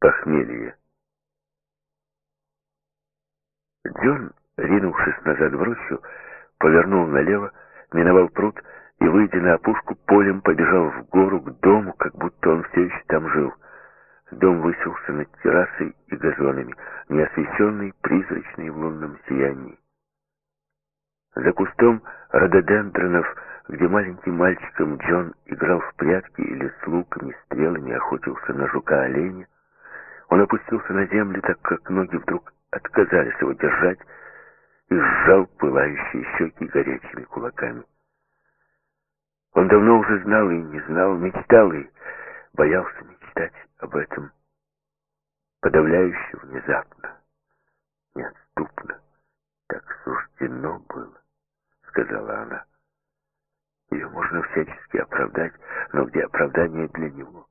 Похмелье. Джон, ринувшись назад в рощу, повернул налево, миновал пруд и, выйдя на опушку, полем побежал в гору к дому, как будто он все еще там жил. Дом высился над террасой и газонами, неосвещенный, призрачный в лунном сиянии. За кустом рододендронов, где маленьким мальчиком Джон играл в прятки или с луками, стрелами охотился на жука-оленя, он опустился на землю, так как ноги вдруг отказались его держать, и сжал пылающие щеки горячими кулаками. Он давно уже знал и не знал, мечтал и боялся мечтать об этом. Подавляюще внезапно, неотступно, так суждено было, сказала она. Ее можно всячески оправдать, но где оправдание для него?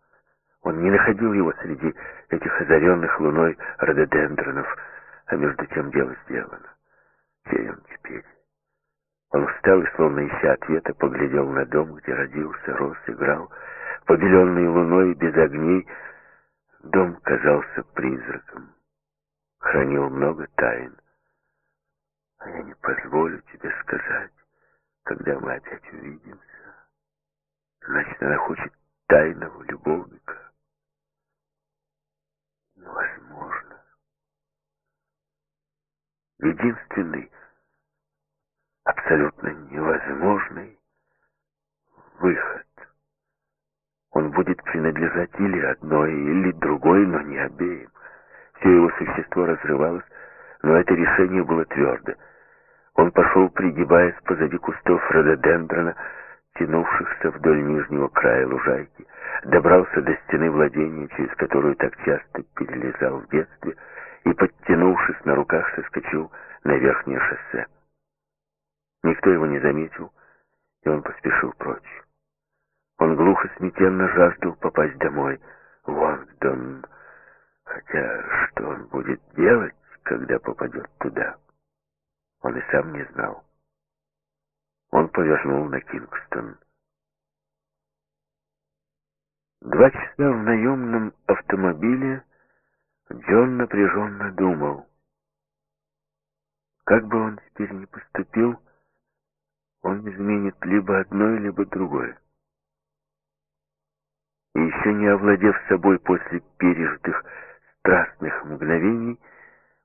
Он не находил его среди этих озаренных луной рододендронов, а между тем дело сделано. Чей он теперь? Он встал и, словно ища ответа, поглядел на дом, где родился, рос, играл, побеленный луной без огней. Дом казался призраком, хранил много тайн. А я не позволю тебе сказать, когда мы опять увидимся. Значит, она хочет тайного любовника. Невозможно. Единственный, абсолютно невозможный выход. Он будет принадлежать или одной, или другой, но не обеим. Все его существо разрывалось, но это решение было твердо. Он пошел, пригибаясь позади кустов рододендрона, тянувшихся вдоль нижнего края лужайки, добрался до стены владения, через которую так часто перелезал в детстве, и, подтянувшись на руках, соскочил на верхнее шоссе. Никто его не заметил, и он поспешил прочь. Он глухо смятенно жаждал попасть домой, в Лондон, хотя что он будет делать, когда попадет туда, он и сам не знал. Он повернул на Кингстон. Два часа в наемном автомобиле Джон напряженно думал. Как бы он теперь ни поступил, он изменит либо одно, либо другое. И еще не овладев собой после пережитых страстных мгновений,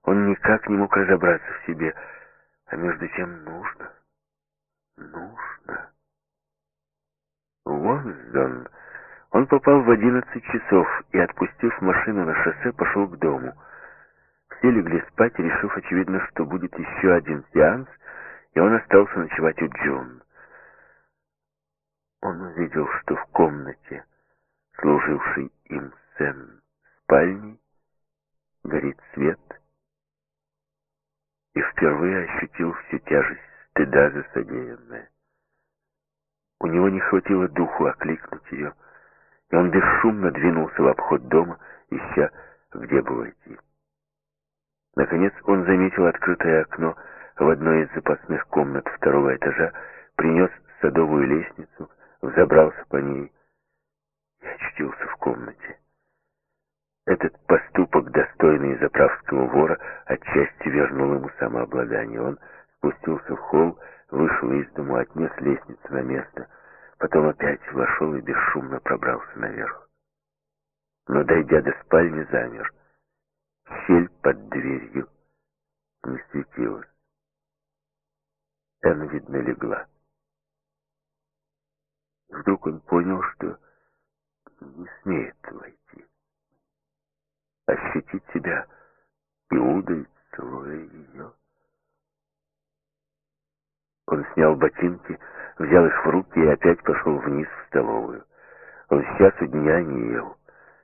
он никак не мог разобраться в себе, а между тем нужно, нужно. Уонсдон он попал в одиннадцать часов и, отпустив машину на шоссе, пошел к дому. Все легли спать, решив, очевидно, что будет еще один сеанс, и он остался ночевать у Джун. Он увидел, что в комнате, хватило духу окликнуть ее, и он бесшумно двинулся в обход дома, ища, где бы войти. Наконец он заметил открытое окно в одной из запасных комнат второго этажа, принес садовую лестницу, взобрался по ней и очутился в комнате. Этот поступок, достойный заправского вора, отчасти вернул ему самообладание. Он спустился в холл, вышел из дома, отнес лестницу на место — Потом опять вошел и бесшумно пробрался наверх. Но, дойдя до спальни, замер. Щель под дверью не светилась. Энн, видно, легла. Вдруг он понял, что не смеет войти. Ощутить себя Иудой, целуя ее. Он снял ботинки, взял их в руки и опять пошел вниз в столовую. Он с часу дня не ел,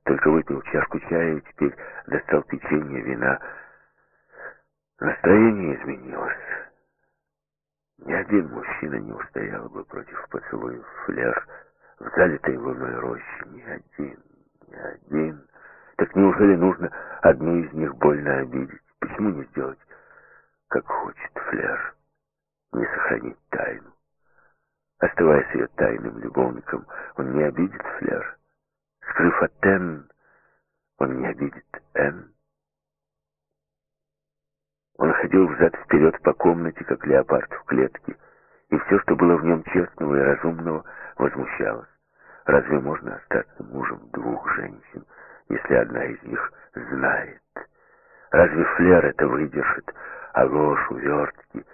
только выпил чашку чая и теперь достал печенье, вина. Настроение изменилось. Ни один мужчина не устоял бы против поцелуев флер в залитой луной роще. Ни один, ни один. Так неужели нужно одну из них больно обидеть? Почему не сделать, как хочет флер? Не сохранить тайну. Оставаясь ее тайным любовником, он не обидит Флер. Скрыв Атен, Он не обидит Энн. Он ходил взад-вперед по комнате, как леопард в клетке, и все, что было в нем честного и разумного, возмущалось. Разве можно остаться мужем двух женщин, если одна из них знает? Разве Флер это выдержит? А ложь, увертки?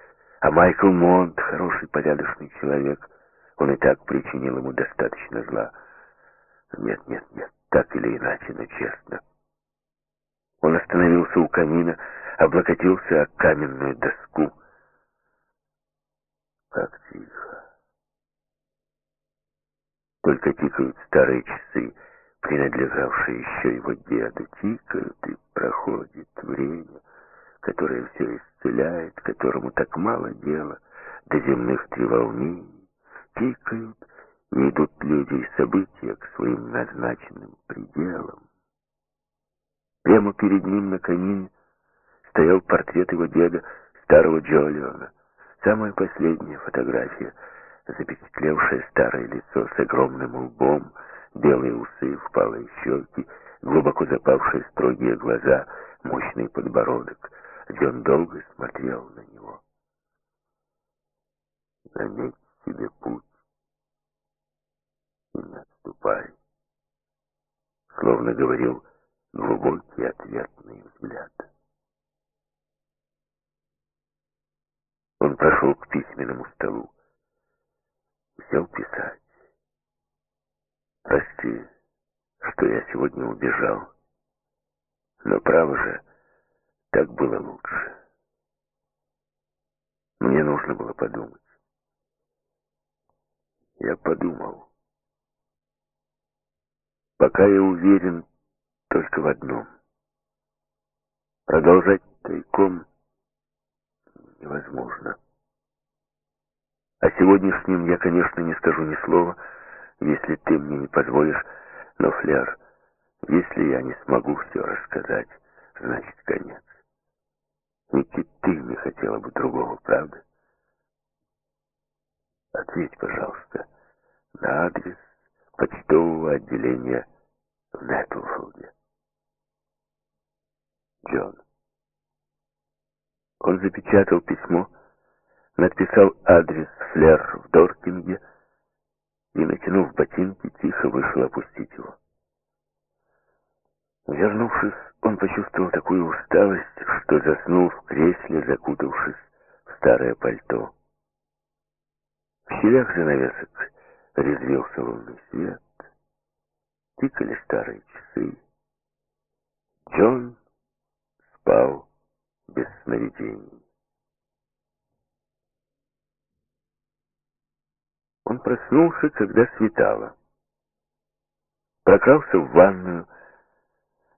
А Майкл Монт, хороший, порядочный человек, он и так причинил ему достаточно зла. Нет, нет, нет, так или иначе, но честно. Он остановился у камина, облокотился о каменную доску. Как тихо. Только тикают старые часы, принадлежавшие еще его деду. Тикают, и проходит время, которое все исцеляет, которому так мало дела до земных треволнений. Тикают, и идут люди и события к своим назначенным пределам. Прямо перед ним на камине стоял портрет его деда, старого Джолиона. Самая последняя фотография, запечатлевшая старое лицо с огромным лбом, белые усы, впалые щеки, глубоко запавшие строгие глаза, мощный подбородок. Джон долго смотрел на него. Заметь себе путь и не отступай. Словно говорил глубокий ответный взгляд. Он прошел к письменному столу. Сел писать. Прости, что я сегодня убежал. Но право же, так было лучше. Мне нужно было подумать. Я подумал. Пока я уверен только в одном. Продолжать тайком невозможно. О сегодняшнем я, конечно, не скажу ни слова, если ты мне не позволишь, но, Фляр, если я не смогу все рассказать, значит, конец. Ведь и ты не хотела бы другого, правда? Ответь, пожалуйста, на адрес почтового отделения в Нэпплфолде. Джон. Он запечатал письмо, написал адрес Флер в Доркинге и, натянув ботинки, тихо вышел опустить его. Вернувшись, он почувствовал такую усталость, что заснул в кресле, закутавшись в старое пальто. В щелях занавесок резвился лунный свет, тикали старые часы. Джон спал без сновидений. Он проснулся, когда светало. Прокрался в ванную,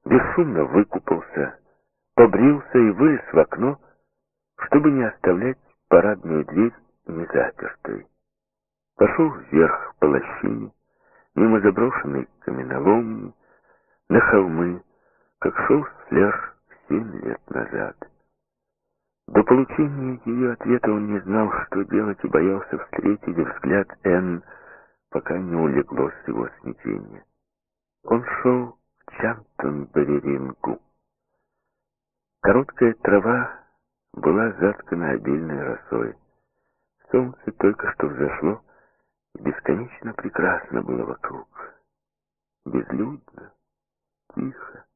бесшумно выкупался, побрился и вылез в окно, чтобы не оставлять парадную дверь незапертой. Пошел вверх по лощине, мимо заброшенной каменоломни, на холмы, как шел Флер семь лет назад. До получения ее ответа он не знал, что делать, и боялся встретить взгляд Энн, пока не улеглось его смятение. Он шел к Чантон-Балерингу. Короткая трава была заткана обильной росой. Солнце только что взошло, бесконечно прекрасно было вокруг. Безлюдно, тихо.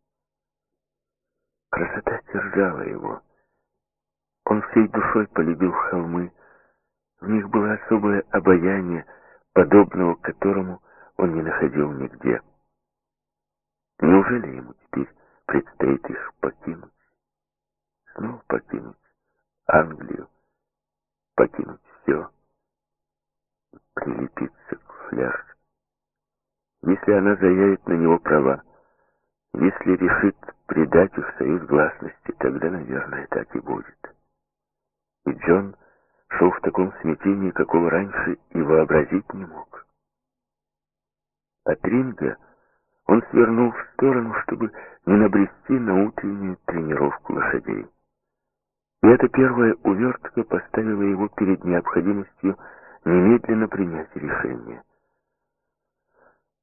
Красота терзала его. Он всей душой полюбил холмы. В них было особое обаяние, подобного которому он не находил нигде. Неужели ему теперь предстоит их покинуть? Снова покинуть Англию, покинуть все, прилепиться к фляж. Если она заявит на него права, если решит предать их союз гласности, тогда, наверное, так и будет. И Джон шел в таком смятении, какого раньше и вообразить не мог. От ринга он свернул в сторону, чтобы не набрести на утреннюю тренировку лошадей. И эта первая увертка поставила его перед необходимостью немедленно принять решение.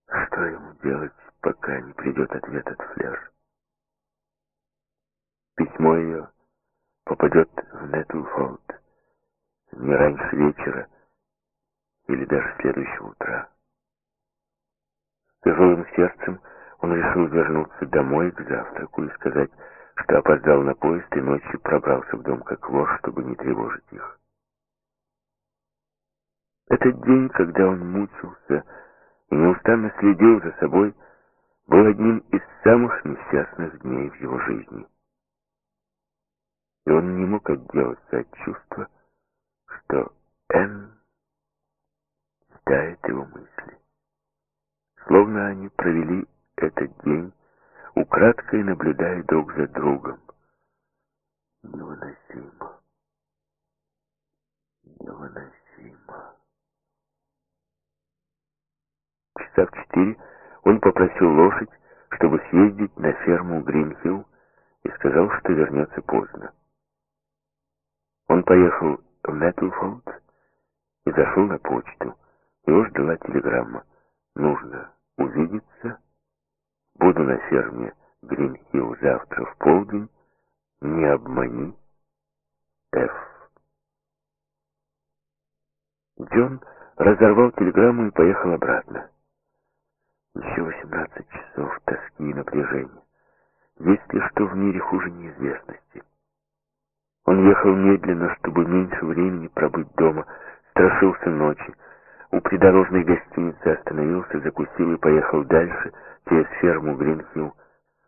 Что ему делать, пока не придет ответ от Флер? письмо ее попадет в Нетлфолд не раньше вечера или даже следующего утра. Тяжелым сердцем он решил вернуться домой к завтраку и сказать, что опоздал на поезд и ночью пробрался в дом как вор, чтобы не тревожить их. Этот день, когда он мучился и неустанно следил за собой, был одним из самых несчастных дней в его жизни. И он не мог отделаться от чувства, что Энн читает его мысли. Словно они провели этот день, украдкой наблюдая друг за другом. Невыносимо. Невыносимо. Часа в четыре он попросил лошадь, чтобы съездить на ферму Гринхилл, и сказал, что вернется поздно. Он поехал в Нэтлфолд и зашел на почту. Его ждала телеграмма. Нужно увидеться. Буду на ферме Гринхилл завтра в полдень. Не обмани. Ф. Джон разорвал телеграмму и поехал обратно. Еще 18 часов тоски и напряжения. Есть ли что в мире хуже неизвестности? Он ехал медленно, чтобы меньше времени пробыть дома, страшился ночи. У придорожной гостиницы остановился, закусил и поехал дальше, через ферму Гринхилл,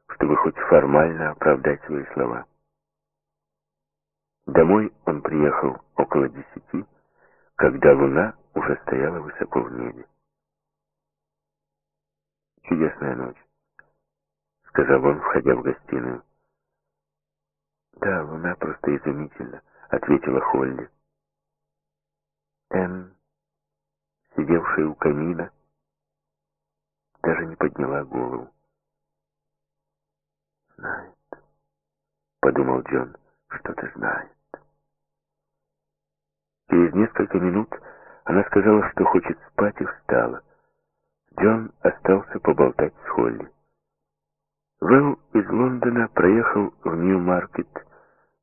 чтобы хоть формально оправдать свои слова. Домой он приехал около десяти, когда луна уже стояла высоко в небе. «Чудесная ночь», — сказал он, входя в гостиную. «Да, луна просто изумительна», — ответила Холли. Энн, сидевшая у камина, даже не подняла голову. «Знает», — подумал Джон, — «что-то знает». Через несколько минут она сказала, что хочет спать, и встала. Джон остался поболтать с Холли. Вэлл из Лондона проехал в Нью-Маркет.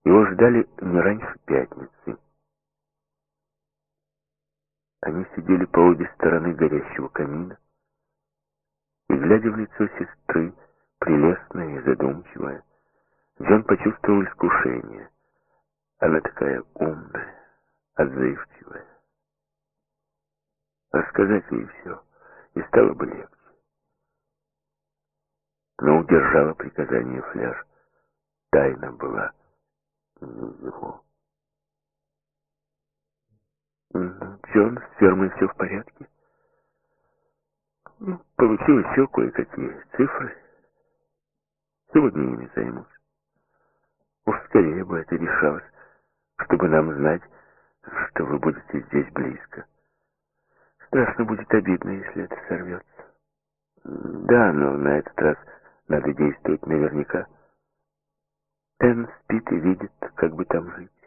Его ждали не раньше пятницы. Они сидели по обе стороны горящего камина, и, глядя в лицо сестры, прелестная и задумчивая, Джон почувствовал искушение. Она такая умная, отзывчивая. Рассказать ей все — и стало бы легче. Но удержала приказание Фляж. Тайна была не его. Джон, с фермой все в порядке. Ну, получил еще кое-какие цифры. Сегодня ими займусь. Уж скорее бы это решалось, чтобы нам знать, что вы будете здесь близко. Страшно будет обидно, если это сорвется. Да, но на этот раз надо действовать наверняка. Энн спит и видит, как бы там жить.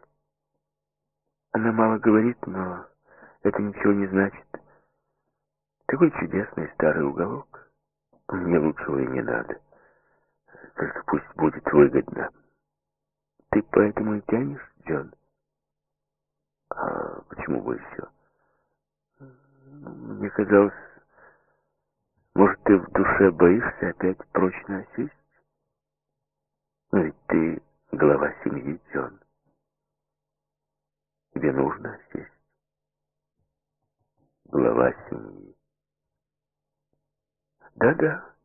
Она мало говорит, но это ничего не значит. Такой чудесный старый уголок. Мне лучшего и не надо. Только пусть будет выгодно. Ты поэтому и тянешь, Джон? А почему бы еще? Мне казалось, может, ты в душе боишься опять прочно осесть? Но ведь ты глава семьи, Джон. Тебе нужно осесть. Глава семьи. Да-да.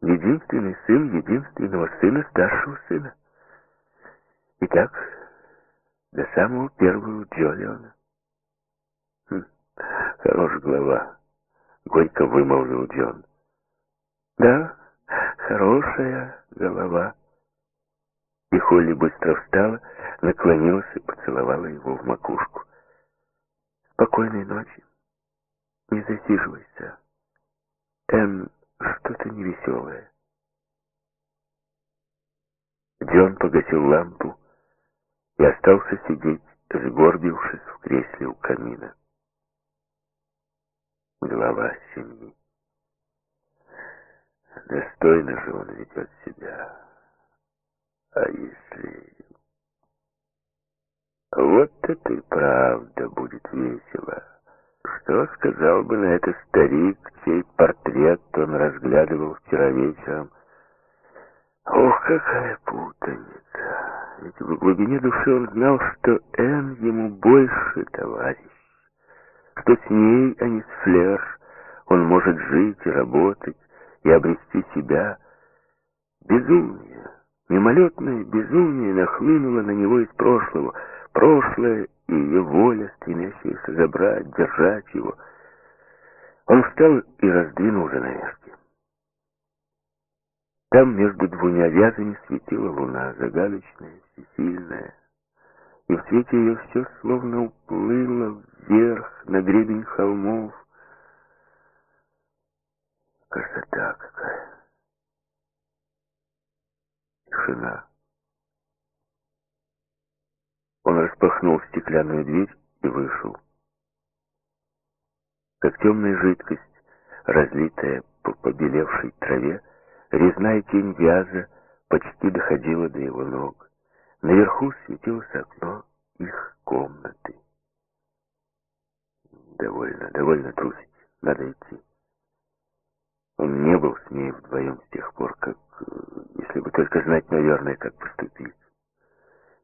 Единственный сын единственного сына старшего сына. Итак, до самого первого Джолиона. Хм. Хорош глава, горько вымолвил Джон. Да, хорошая голова. И Холли быстро встала, наклонилась и поцеловала его в макушку. Спокойной ночи. Не засиживайся. Энн, что-то невеселое. Джон погасил лампу и остался сидеть, сгорбившись в кресле у камина глава семьи. Достойно же он ведет себя. А если... Вот это и правда будет весело. Что сказал бы на это старик, чей портрет он разглядывал вчера вечером? Ох, какая путаница! Ведь в глубине души он знал, что Энн ему больше товарищ, что с ней, а не с Флер, он может жить и работать, и обрести себя. Безумие, мимолетное безумие нахлынуло на него из прошлого, прошлое и ее воля, стремящаяся забрать, держать его. Он встал и раздвинул занавески. Там между двумя вязами светила луна, загадочная, всесильная, и в свете ее все словно уплыло вверх, на гребень холмов. Красота какая! Тишина. Он распахнул стеклянную дверь и вышел. Как темная жидкость, разлитая по побелевшей траве, резная тень вяза почти доходила до его ног. Наверху светилось окно их комнаты. Довольно, довольно трусить. Надо идти. Он не был с ней вдвоем с тех пор, как... Если бы только знать, наверное, как поступить.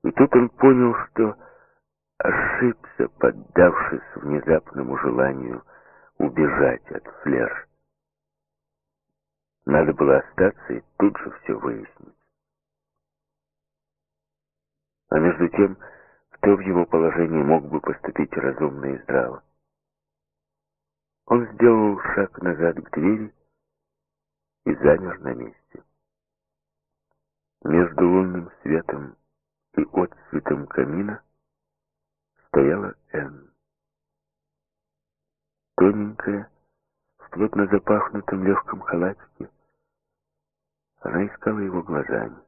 И тут он понял, что ошибся, поддавшись внезапному желанию убежать от Флер. Надо было остаться и тут же все выяснить. А между тем, кто в его положении мог бы поступить разумно и здраво? Он сделал шаг назад к двери и замер на месте. Между лунным светом и отцветом камина стояла Энн. Тоненькая, в плотно запахнутом легком халатике, она искала его глазами.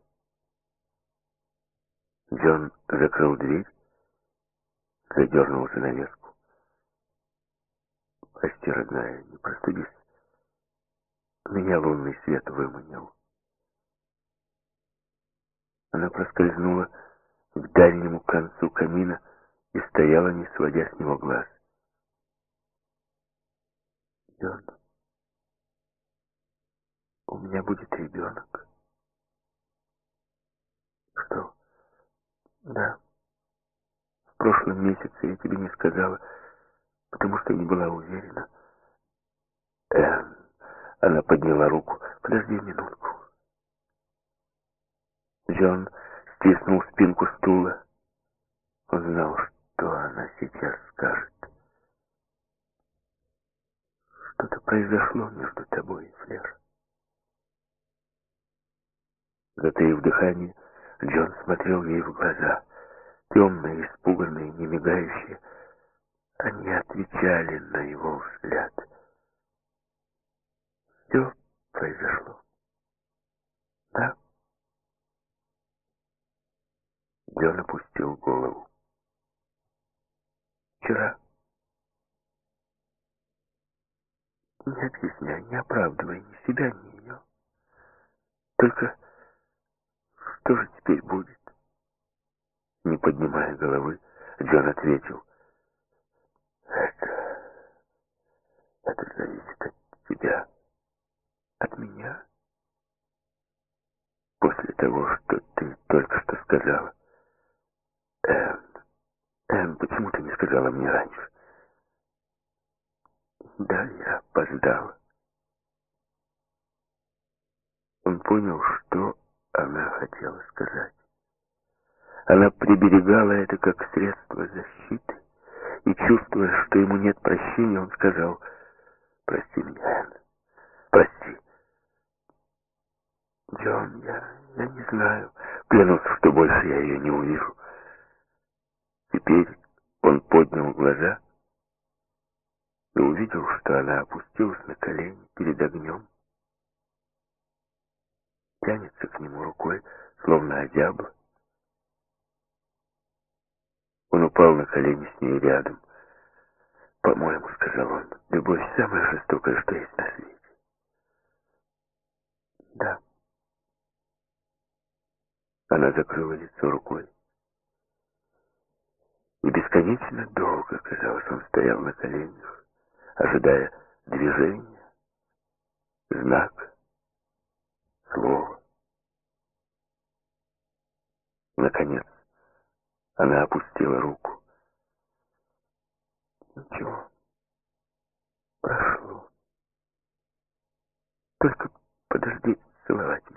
Джон закрыл дверь, задернул занавеску. «Прости, родная, не простудись. Меня лунный свет выманил». Она проскользнула к дальнему концу камина и стояла, не сводя с него глаз. «Джон, у меня будет ребенок». «Что?» «Да. В прошлом месяце я тебе не сказала, потому что не была уверена». «Энн...» Она подняла руку. «Подожди минутку». Джон стиснул спинку стула. Он знал, что она сейчас скажет. Что-то произошло между тобой и Флер. Затаив дыхание, Джон смотрел ей в глаза. Темные, испуганные, не мигающие. Они отвечали на его взгляд. Все произошло. Да? Джон опустил голову. Вчера. Не объясняй, не оправдывай ни себя, ни ее. Только что же теперь будет? Не поднимая головы, Джон ответил. Это... Это зависит от тебя. От меня? После того, что ты только что сказала. Энн, Энн, почему ты не сказала мне раньше? Да, я опоздала. Он понял, что она хотела сказать. Она приберегала это как средство защиты, и, чувствуя, что ему нет прощения, он сказал, «Прости меня, Энн, прости». «Джон, я, я не знаю, клянусь, что больше я ее не увижу». Теперь он поднял глаза и увидел, что она опустилась на колени перед огнем, тянется к нему рукой, словно озябла. Он упал на колени с ней рядом. «По-моему, — сказал он, — любовь самая жестокая, что есть на свете». «Да». Она закрыла лицо рукой. Бесконечно долго, казалось, он стоял на коленях, ожидая движения, знак, слова. Наконец, она опустила руку. Ничего. Прошло. Только подожди целовать.